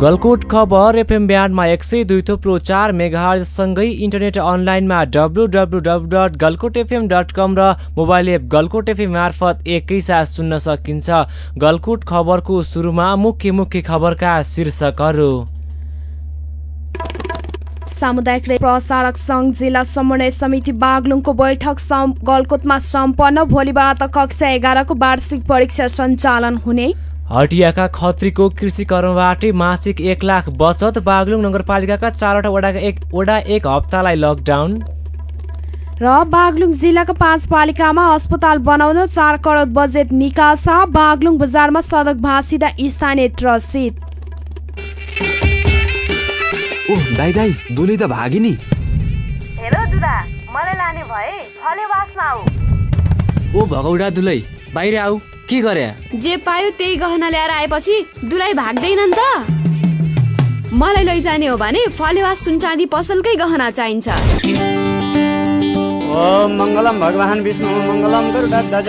गलकोट खबर एफएम ब्यान्डमा एक सय दुई थुप्रो चार मेगाहरूसँगै इन्टरनेट अनलाइनमा W W W dot Galkot FM dot com र मोबाइल एप गलकोट एफएम मार्फत एकैसाथ सुन्न सकिन्छ। गलकोट खबरको सुरुमा मुख्य मुख्य खबरका शीर्षकहरू। सामुदायिक प्रसारक सङ्घ जिल्ला समन्वय समिति बागलुङको बैठक गलकोटमा सम्पन्न भोलिबाट कक्षा एघारको वार्षिक परीक्षा सञ्चालन हुने हटियाका खत्रीको कृषि कर्मबाटै मासिक एक लाख बचत बागलुङ नगरपालिकाका चारवटा वडाका एक वडा एक हप्तालाई लकडाउन। र बागलुङ जिल्लाका पाँच पालिकामा अस्पताल बनाउन चार करोड बजेट निकासा बागलुङ बजारमा सडक भाँसिँदा स्थानीय त्रसित ओह दाइ दाइ दुली त भागी नि हेर दुदा मलाई लाने भए फले वासमा आऊ। ओ भगौडा दुलै बाहिर आऊ। के गरे? जे पायो त्यही गहना ल्याएर आएपछि दुलाई भाग्दैनन् त। मलाई लैजाने हो भने फलेवा सुनचाँदी पसलकै गहना चाहिन्छ। मङ्गलम भगवान् विष्णु मङ्गलम गरुडध्वज।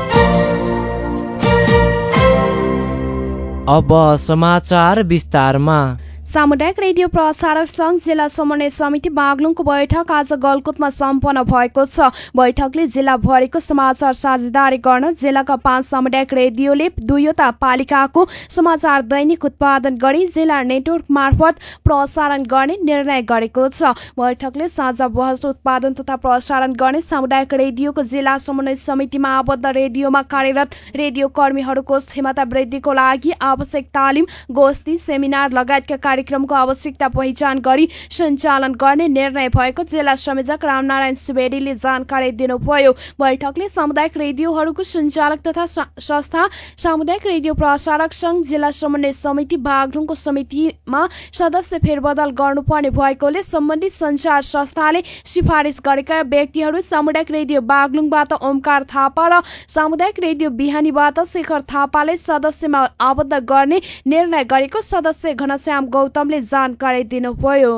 अब समाचार विस्तारमा। सामुदायिक रेडियो प्रसारक संघ जिल्ला समन्वय समिति बागलुङको बैठक आज गलकुटमा सम्पन्न भएको छ। बैठकले जिल्लाभरिको समाचार साझेदारी गर्न जिल्लाका पाँच सामुदायिक रेडियोले दुईवटा पालिकाको समाचार दैनिक उत्पादन गरी जिल्ला नेटवर्क मार्फत प्रसारण गर्ने निर्णय गरेको छ। बैठकले साझा बहस उत्पादन तथा प्रसारण गर्ने सामुदायिक रेडियोको जिल्ला समन्वय समितिमा आबद्ध रेडियोमा कार्यरत रेडियो कर्मीहरूको क्षमता वृद्धिको लागि आवश्यक तालिम गोष्ठी सेमिनार लगायतका कार्यक्रमको आवश्यकता पहिचान गरी सञ्चालन गर्ने निर्णय भएको जिल्ला संयोजक रामनारायण सुवेदीले जानकारी दिनुभयो। बैठकले सामुदायिक रेडियोहरूको सञ्चालक तथा संस्था सामुदायिक रेडियो प्रसारक संघ जिल्ला समन्वय समिति बागलुङको समितिमा सदस्य फेरबदल गर्नुपर्ने भएकोले सम्बन्धित संचार संस्थाले सिफारिस गरेका व्यक्तिहरू सामुदायिक रेडियो बागलुङबाट ओमकार थापा र सामुदायिक रेडियो बिहानीबाट शेखर थापाले सदस्यमा आबद्ध गर्ने निर्णय गरेको सदस्य घनश्याम गौतमले जानकारी दिनुभयो।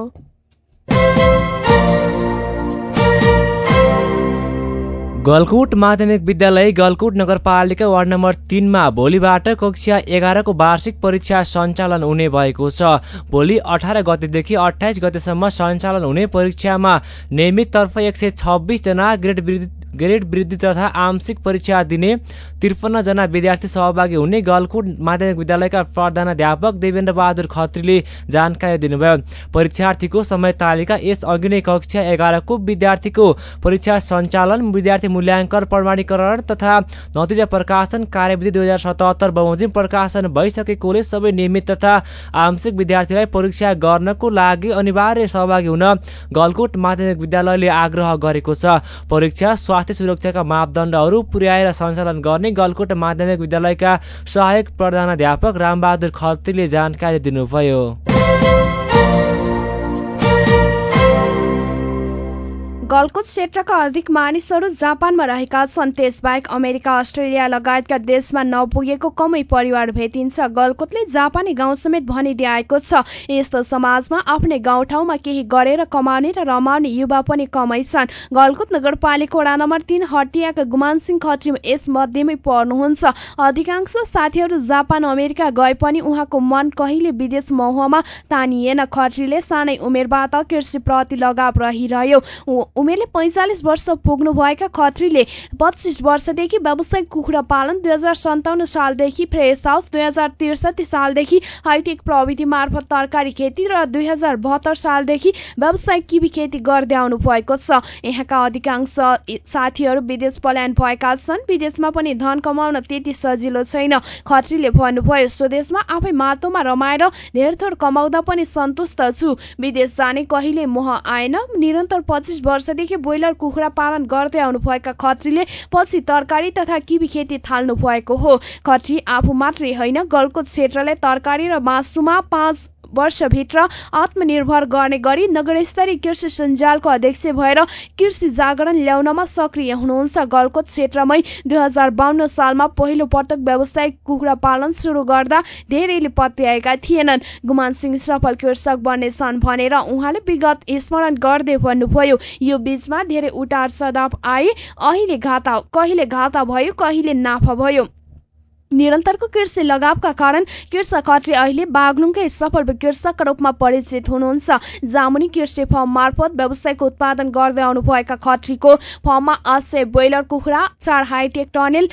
गलकुट माध्यमिक विद्यालय गलकुट नगरपालिका वार्ड नम्बर तिनमा भोलिबाट कक्षा एघारको वार्षिक परीक्षा सञ्चालन हुने भएको छ। भोलि अठार गतेदेखि अठाइस गतेसम्म सञ्चालन हुने परीक्षामा नियमिततर्फ एक सय छब्बिसजना ग्रेड ग्रेड वृद्धि तथा आंशिक परीक्षा दिने त्रिपन्नजना विद्यार्थी सहभागी हुने गलकुट माध्यमिक विद्यालयका प्रधानाध्यापक देवेन्द्र बहादुर खत्रीले जानकारी दिनुभयो। परीक्षार्थीको समय तालिका यस अघि नै कक्षा एघारको विद्यार्थीको परीक्षा सञ्चालन विद्यार्थी मूल्याङ्कन प्रमाणीकरण तथा नतिजा प्रकाशन कार्यविधि दुई हजार सतहत्तर बमोजिम प्रकाशन भइसकेकोले सबै नियमित तथा आंशिक विद्यार्थीलाई परीक्षा गर्नको लागि अनिवार्य सहभागी हुन गलकुट माध्यमिक विद्यालयले आग्रह गरेको छ। परीक्षा सुरक्षाका मापदण्डहरू पुर्याएर सञ्चालन गर्ने गलकोट माध्यमिक विद्यालयका सहायक प्रधानाध्यापक रामबहादुर खत्रीले जानकारी दिनुभयो। गलकुट क्षेत्रका अधिक मानिसहरू जापानमा रहेका छन्। त्यसबाहेक अमेरिका अस्ट्रेलिया लगायतका देशमा नपुगेको कमै परिवार भेटिन्छ। गलकुटले जापानी गाउँ समेत भनिदिएको छ। यस्तो समाजमा आफ्नै गाउँठाउँमा केही गरेर कमाउने र रमाउने युवा पनि कमै छन्। गलकुट नगरपालिका वडा नम्बर तीन हटियाका गुमान सिंह खत्री यस मध्येमै पर्नुहुन्छ। अधिकांश साथीहरू जापान अमेरिका गए पनि उहाँको मन कहिले विदेश मोहमा तानिएन। खत्रीले सानै उमेरबाट कृषिप्रति लगाव रहिरह्यो। उमेरले पैँचालिस वर्ष पुग्नुभएका खत्रीले पच्चिस वर्षदेखि व्यावसायिक कुखुरा पालन दुई हजार सन्ताउन्न सालदेखि फ्रेस हाउस दुई हजार त्रिसठी सालदेखि हाइटेक प्रविधि मार्फत तरकारी खेती र दुई हजार बहत्तर सालदेखि व्यावसायिक किबी खेती गर्दै आउनु भएको छ। यहाँका अधिकांश साथीहरू विदेश पलायन भएका छन्। विदेशमा पनि धन कमाउन त्यति सजिलो छैन। खत्रीले भन्नुभयो स्वदेशमा आफै माटोमा रमाएर धेर थोर कमाउँदा पनि सन्तुष्ट छु। विदेश जाने कहिले मोह आएन। निरन्तर पच्चिस वर्ष वर्षदेखि ब्रोइलर कुखुरा पालन गर्दै आउनुभएका खत्रीले पछि तरकारी तथा किबी खेती थाल्नु भएको हो। खत्री आफू मात्रै होइन गलको क्षेत्रलाई तरकारी र मासुमा पाँच वर्षभित्र आत्मनिर्भर गर्ने गरी नगरस्तरीय कृषि सञ्जालको अध्यक्ष भएर कृषि जागरण ल्याउनमा सक्रिय हुनुहुन्छ। गलकोट क्षेत्रमै दुई हजार बाहन्न सालमा पहिलो पटक व्यावसायिक कुखुरा पालन सुरु गर्दा धेरैले पत्याएका थिएनन्। गुमान सिंह सफल कृषक बन्नेछन् भनेर उहाँले विगत स्मरण गर्दै भन्नुभयो यो बीचमा धेरै उटार सदाप आए अहिले घाता कहिले घाता भयो कहिले नाफा भयो। निरन्तरको कृषि लगावका कारण कृषक खत्री अहिले बागलुङकै सफल कृषकका रूपमा परिचित हुनुहुन्छ। जामुनी कृषि फर्म मार्फत व्यावसायिक उत्पादन गर्दै आउनुभएका खत्रीको फर्ममा अझै ब्रोइलर कुखुरा चार हाइटेक टनेल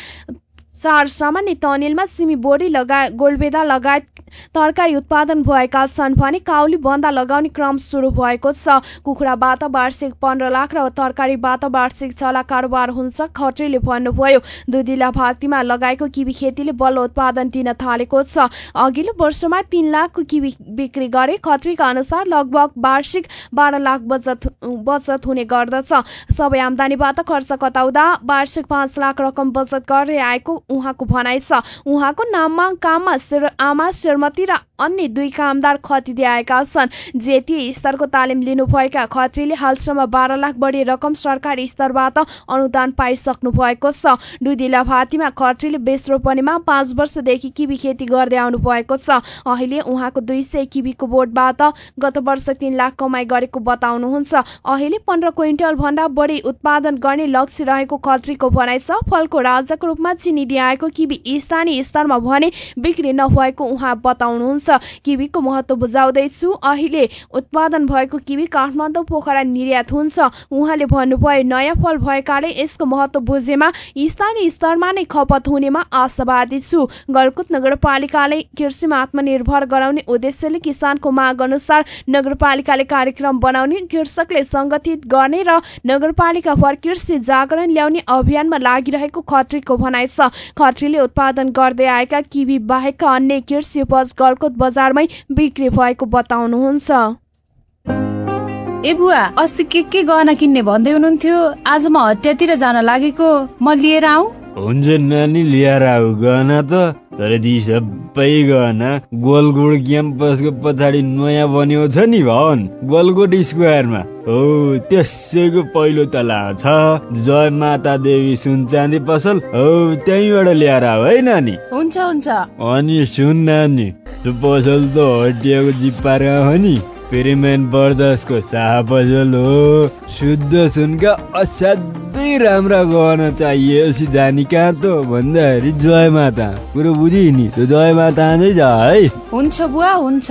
चार सामान्य टनेलमा सिमी बोडी लगायत गोलबेदा लगायत तरकारी उत्पादन भएका छन् भने काउली बन्दा लगाउने क्रम सुरु भएको छ। कुखुराबाट वार्षिक पन्ध्र लाख र तरकारीबाट वार्षिक छ लाख कारोबार हुन्छ खत्रीले भन्नुभयो। दुधिला भातीमा लगाएको किबी खेतीले बल्ल उत्पादन दिन थालेको छ। अघिल्लो वर्षमा तीन लाखको किबी बिक्री गरे खत्रीका अनुसार लगभग वार्षिक बाह्र लाख बचत बचत हुने गर्दछ। सबै आमदानीबाट खर्च कटाउँदा वार्षिक पाँच लाख रकम बचत गर्दै आएको उहाँको भनाइ छ। उहाँको नाममा काममा आमा श्रीमती र अन्य दुई कामदार खतिदिएका छन्। जेटी स्तरको तालिम लिनुभएका खत्रीले हालसम्म बाह्र लाख बढी रकम सरकारी स्तरबाट अनुदान पाइसक्नु भएको छ। दुधिला भातीमा खत्रीले बेस रोपनीमा पाँच वर्षदेखि किबी खेती गर्दै आउनु भएको छ। अहिले उहाँको दुई सय किबीको बोटबाट गत वर्ष तीन लाख कमाई गरेको बताउनुहुन्छ। अहिले पन्ध्र क्विन्टल भन्दा बढी उत्पादन गर्ने लक्ष्य रहेको खत्रीको भनाइ छ। फलको राजाको रूपमा चिनिदिआएको किबी स्थानीय स्तरमा भने बिक्री नभएको उहाँ बताउनुहुन्छ। किवीको महत्व बुझाउँदैछु। अहिले उत्पादन भएको किवी काठमाडौँ पोखरा निर्यात हुन्छ। उहाँले भन्नुभयो नयाँ फल भएकाले यसको महत्व बुझेमा स्थानीय स्तरमा नै खपत हुनेमा आशावादी छु। गलकुट नगरपालिकाले कृषिमा आत्मनिर्भर गराउने उद्देश्यले किसानको माग अनुसार नगरपालिकाले कार्यक्रम बनाउने कृषकले संगठित गर्ने र नगरपालिका भर कृषि जागरण ल्याउने अभियानमा लागिरहेको खत्रीको भनाइ छ। खत्रीले उत्पादन गर्दै आएका किवी बाहेकका अन्य कृषि उपज गलकोट बजारमै बिक्री भएको बताउनुहुन्छ। ए बुवा अस्ति के के गहना किन्ने भन्दै हुनुहुन्थ्यो? आज म हटियातिर जान लागेको। म लिएर आऊ हुन्छ नानी लिएर आऊ। गहना त तर ती सबै गहना गोलगोड क्याम्पसको पछाडि नयाँ बन्यो छ नि भवन गोलगोड स्क्वायरमा। हो त्यसैको पहिलो तला छ। जय माता देवी सुन चाँदी पसल। हो त्यहीँबाट ल्याएर आऊ है नानी। हुन्छ हुन्छ। अनि सुन नानी। त्यो पसल त हटियाको जिप्पारा हो नि। पेरिमेन बर्दसको शाह पसल हो। शुद्ध सुनका असाध्यै राम्रा गहना चाहिएपछि जानी कहाँ त भन्दाखेरि जय माता। कुरो बुझि नि जय माता जा है। हुन्छ बुवा हुन्छ।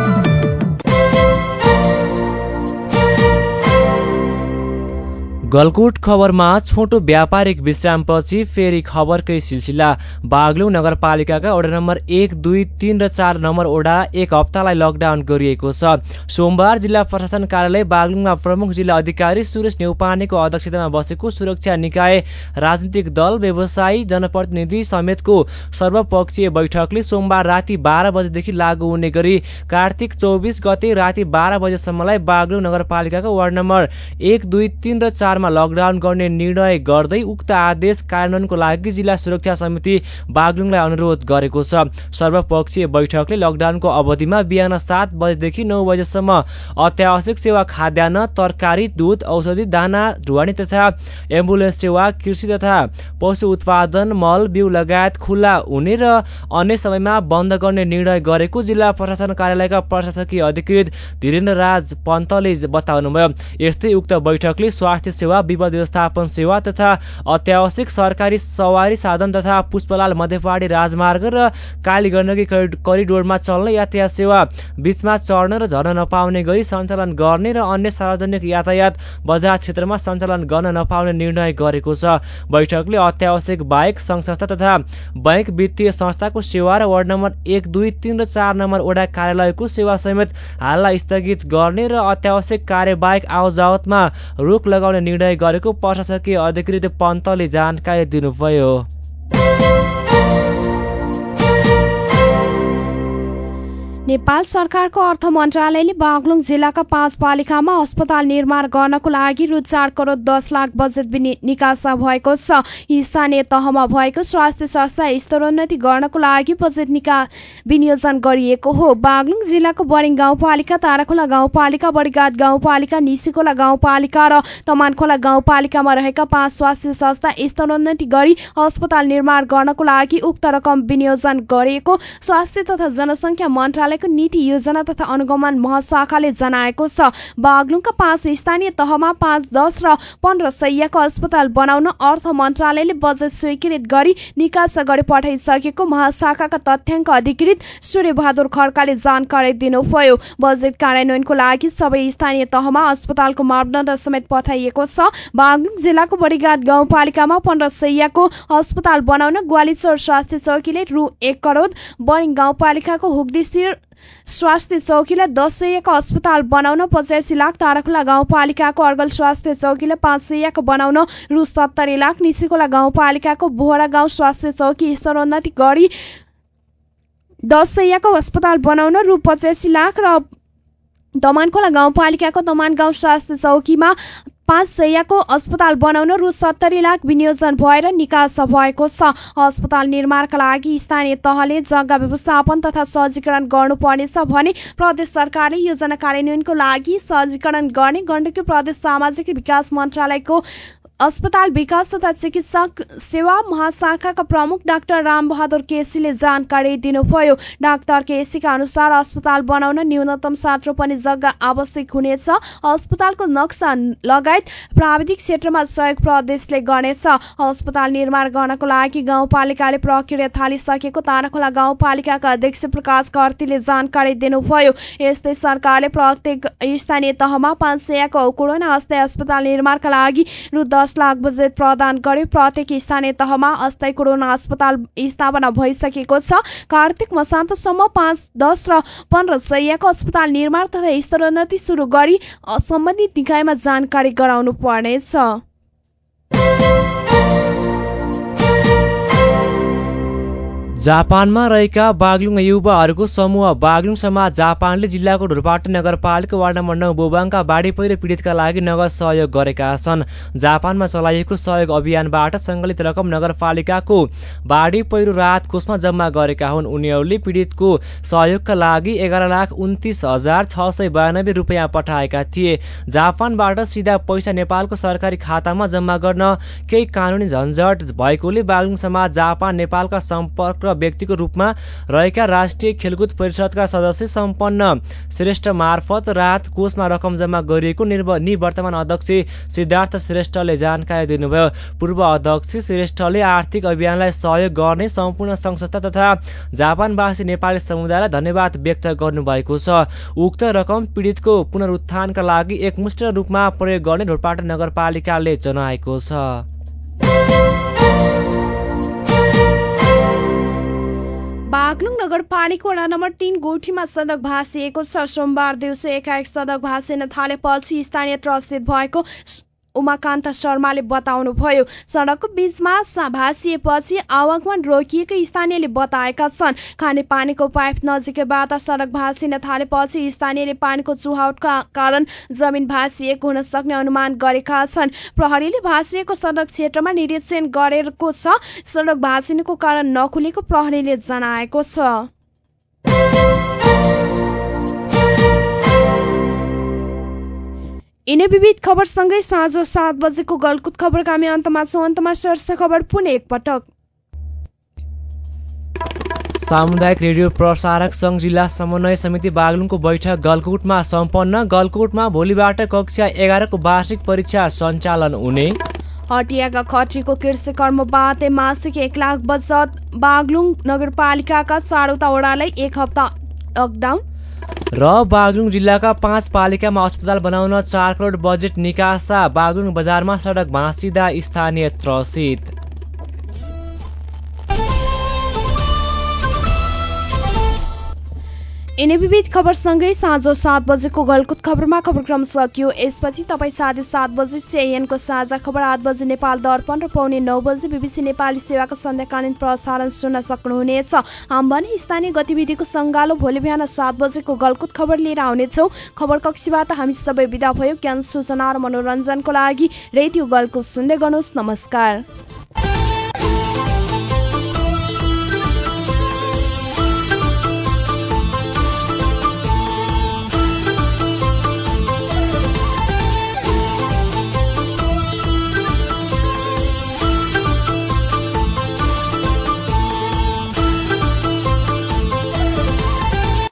गलकुट खबरमा छोटो व्यापारिक विश्रामपछि फेरि खबरकै सिलसिला। बागलुङ नगरपालिकाका वडा नम्बर एक दुई तिन र चार नम्बर ओडा एक हप्तालाई लकडाउन गरिएको छ। सोमबार जिल्ला प्रशासन कार्यालय बागलुङमा प्रमुख जिल्ला अधिकारी सुरेश नेउपानेको अध्यक्षतामा बसेको सुरक्षा निकाय राजनीतिक दल व्यवसायी जनप्रतिनिधि समेतको सर्वपक्षीय बैठकले सोमबार राति बाह्र बजेदेखि लागू हुने गरी कार्तिक चौबिस गते राति बाह्र बजेसम्मलाई बागलुङ नगरपालिकाको वार्ड नम्बर एक दुई तिन र चार लकडाउन गर्ने निर्णय गर्दै उक्त आदेश कार्यान्वयनको लागि जिल्ला सुरक्षा समिति बागलुङलाई अनुरोध गरेको छ। सर्वपक्षीय बैठकले लकडाउनको अवधिमा बिहान सात बजेदेखि नौ बजेसम्म अत्यावश्यक सेवा खाद्यान्न तरकारी दुध औषधि दाना ढुवानी तथा एम्बुलेन्स सेवा कृषि तथा पशु उत्पादन मल बिउ लगायत खुल्ला हुने र अन्य समयमा बन्द गर्ने निर्णय गरेको जिल्ला प्रशासन कार्यालयका प्रशासकीय अधिकृत धीरेन्द्र राज पन्तले बताउनुभयो। यस्तै उक्त बैठकले स्वास्थ्य सेवा विपद व्यवस्थापन सेवा तथा अत्यावश्यक सरकारी सवारी साधन तथा पुष्पलाल मध्यपाडी राजमार्ग र कालीगण्डकी करिडोरमा चल्ने यातायात सेवा बीचमा चढ्न र झर्न नपाउने गरी सञ्चालन गर्ने र अन्य सार्वजनिक यातायात बजार क्षेत्रमा सञ्चालन गर्न नपाउने निर्णय गरेको छ। बैठकले अत्यावश्यक बाहेक संस्था तथा बैंक वित्तीय संस्थाको सेवा र वार्ड नम्बर एक दुई तिन र चार नम्बर वडा कार्यालयको सेवा समेत हाललाई स्थगित गर्ने र अत्यावश्यक कार्य बाहेक आवजावतमा रोक लगाउने निर्णय निर्णय गरेको प्रशासकीय अधिकृत पन्तले जानकारी दिनुभयो। नेपाल सरकारको अर्थ मन्त्रालयले बागलुङ जिल्लाका पाँच पालिकामा अस्पताल निर्माण गर्नको लागि रु चार करोड दस लाख बजेट निकासा भएको छ। स्थानीय तहमा भएको स्वास्थ्य संस्था स्तरोन्नति गर्नको लागि बजेट निका विनियोजन गरिएको हो। बागलुङ जिल्लाको बरिङ गाउँपालिका ताराखोला गाउँपालिका बडीघाट गाउँपालिका निसीखोला गाउँपालिका र तमानखोला गाउँपालिकामा रहेका पाँच स्वास्थ्य संस्था स्तरोन्नति गरी अस्पताल निर्माण गर्नको लागि उक्त रकम विनियोजन गरिएको स्वास्थ्य तथा जनसङ्ख्या मन्त्रालय मन्त्रालयको नीति योजना तथा अनुगमन महाशाखाले जनाएको छ। बागलुङका पाँच स्थानीय तहमा पाँच दस र पन्ध्र सयको अस्पताल बनाउन अर्थ मन्त्रालयले बजेट स्वीकृत गरी निकास गरी पठाइसकेको महाशाखाका तथ्याङ्क अधिकृत सूर्य बहादुर खड्काले जानकारी दिनुभयो। बजेट कार्यान्वयनको लागि सबै स्थानीय तहमा अस्पतालको मापदण्ड समेत पठाइएको छ। बागलुङ जिल्लाको बडीघाट गाउँपालिकामा पन्ध्र सयको अस्पताल बनाउन ग्वालिचौर स्वास्थ्य चौकीले रु एक करोड बरिङ गाउँपालिकाको हुगदिसिर स्वास्थ्य चौकीलाई दस सयको अस्पताल बनाउन पचासी लाख ताराखोला गाउँपालिकाको अर्गल स्वास्थ्य चौकीलाई पाँच सयको बनाउन रु सत्तरी लाख निसिकोला गाउँपालिकाको बोहरा गाउँ स्वास्थ्य चौकी स्तरोन्नति गरी दस सयको अस्पताल बनाउन रु पचासी लाख र दमानखोला गाउँपालिकाको दमान गाउँ स्वास्थ्य चौकीमा पाँच सयको अस्पताल बनाउन रु सत्तरी लाख विनियोजन भएर निकास भएको छ। अस्पताल निर्माणका लागि स्थानीय तहले जग्गा व्यवस्थापन तथा सहजीकरण गर्नुपर्नेछ भने प्रदेश सरकारले योजना कार्यान्वयनको लागि सहजीकरण गर्ने गण्डकी प्रदेश सामाजिक विकास मन्त्रालयको अस्पताल विकास तथा चिकित्सक सेवा महाशाखाका प्रमुख डाक्टर रामबहादुर केसीले जानकारी दिनुभयो। डाक्टर केसीका अनुसार अस्पताल बनाउन न्यूनतम सात रोपनी जग्गा आवश्यक हुनेछ। अस्पतालको नक्सा लगायत प्राविधिक क्षेत्रमा सहयोग प्रदेशले गर्नेछ। अस्पताल निर्माण गर्नको लागि गाउँपालिकाले प्रक्रिया थालिसकेको ताराखोला गाउँपालिकाका अध्यक्ष प्रकाश कर्तीले जानकारी दिनुभयो। यस्तै सरकारले प्रत्येक स्थानीय तहमा पाँच सयको कोरोना अस्थायी अस्पताल निर्माणका लागि रु दस दस लाख बजेट प्रदान गरी प्रत्येक स्थानीय तहमा अस्थायी कोरोना अस्पताल स्थापना भइसकेको छ। कार्तिक मसान्तसम्म पाँच दस र पन्ध्र सयको अस्पताल निर्माण तथा स्तरोन्नति सुरु गरी सम्बन्धित निकायमा जानकारी गराउनु पर्नेछ। जापानमा रहेका बागलुङ युवाहरूको समूह बागलुङ समाज जापानले जिल्लाको ढुरपाटा नगरपालिका वार्ड नम्बर नौ बोबाङका बाढी पहिरो पीडितका लागि नगद सहयोग गरेका छन्। जापानमा चलाइएको सहयोग अभियानबाट सङ्कलित रकम नगरपालिकाको बाढी पहिरो राहत कोषमा जम्मा गरेका हुन्। उनीहरूले पीडितको सहयोगका लागि एघार लाख उन्तिस हजार छ सय बयानब्बे रुपियाँ पठाएका थिए। जापानबाट सिधा पैसा नेपालको सरकारी खातामा जम्मा गर्न केही कानुनी झन्झट भएकोले बागलुङ समाज जापान नेपालका सम्पर्क व्यक्तिको रूपमा रहेका राष्ट्रिय खेलकुद परिषदका सदस्य सम्पन्न श्रेष्ठ मार्फत राहत कोषमा रकम जम्मा गरिएको निवर्तमान अध्यक्ष सिद्धार्थ श्रेष्ठले जानकारी दिनुभयो। पूर्व अध्यक्ष श्रेष्ठले आर्थिक अभियानलाई सहयोग गर्ने सम्पूर्ण संस्था तथा जापानवासी नेपाली समुदायलाई धन्यवाद व्यक्त गर्नुभएको छ। उक्त रकम पीडितको पुनरुत्थानका लागि एकमुष्ट रूपमा प्रयोग गर्ने ढोरपाटा नगरपालिकाले जनाएको छ। बागलुङ नगरपालिका वडा नम्बर तीन गोठीमा सडक भाँसिएको छ। सोमबार दिउँसो एकाएक सडक भाँसिन थालेपछि स्थानीय त्रसित भएको उमाकान्त शर्माले बताउनुभयो सडकको बीचमा भाँसिएपछि आवागमन रोकिएको स्थानीयले बताएका छन्। खाने पानीको पाइप नजिकैबाट सडक भाँसिन थालेपछि स्थानीयले पानीको चुहावटका कारण जमिन भाँसिएको हुन सक्ने अनुमान गरेका छन्। प्रहरीले भाँसिएको सडक क्षेत्रमा निरीक्षण गरेको छ। सडक भाँसिनुको कारण नखुलेको प्रहरीले जनाएको छ। यिनै विविध खबरसँगै साँझ सात बजेको गलकुत खबरका हामी अन्तमा छौँ। अन्तमा शीर्ष खबर पुनः एकपटक सामुदायिक रेडियो प्रसारक सङ्घ जिल्ला समन्वय समिति बागलुङको बैठक गलकुटमा सम्पन्न। गलकुटमा भोलिबाट कक्षा एघारको वार्षिक परीक्षा सञ्चालन हुने। हटियाका खत्रीको कृषि कर्मबाट मासिक एक लाख बचत। बागलुङ नगरपालिकाका चारवटा वडालाई एक हप्ता लकडाउन र बागलुङ जिल्लाका पाँच पालिकामा अस्पताल बनाउन चार करोड बजेट निकासा। बागलुङ बजारमा सडक भाँसिँदा स्थानीय त्रसित। यिनै विविध खबरसँगै साँझ सात बजेको गलकुत खबरमा खबरक्रम सकियो। यसपछि तपाईँ साढे सात बजे सिआइएनको साझा खबर आठ बजे नेपाल दर्पण र पाउने नौ बजे बिबिसी नेपाली सेवाको सन्ध्याकालीन प्रसारण सुन्न सक्नुहुनेछ। हाम भने स्थानीय गतिविधिको सङ्गालो भोलि बिहान सात बजेको गलकुत खबर लिएर आउनेछौँ। खबर कक्षीबाट हामी सबै विदा भयो। ज्ञान सूचना र मनोरञ्जनको लागि रेडियो गलकुत सुन्दै गर्नुहोस्। नमस्कार।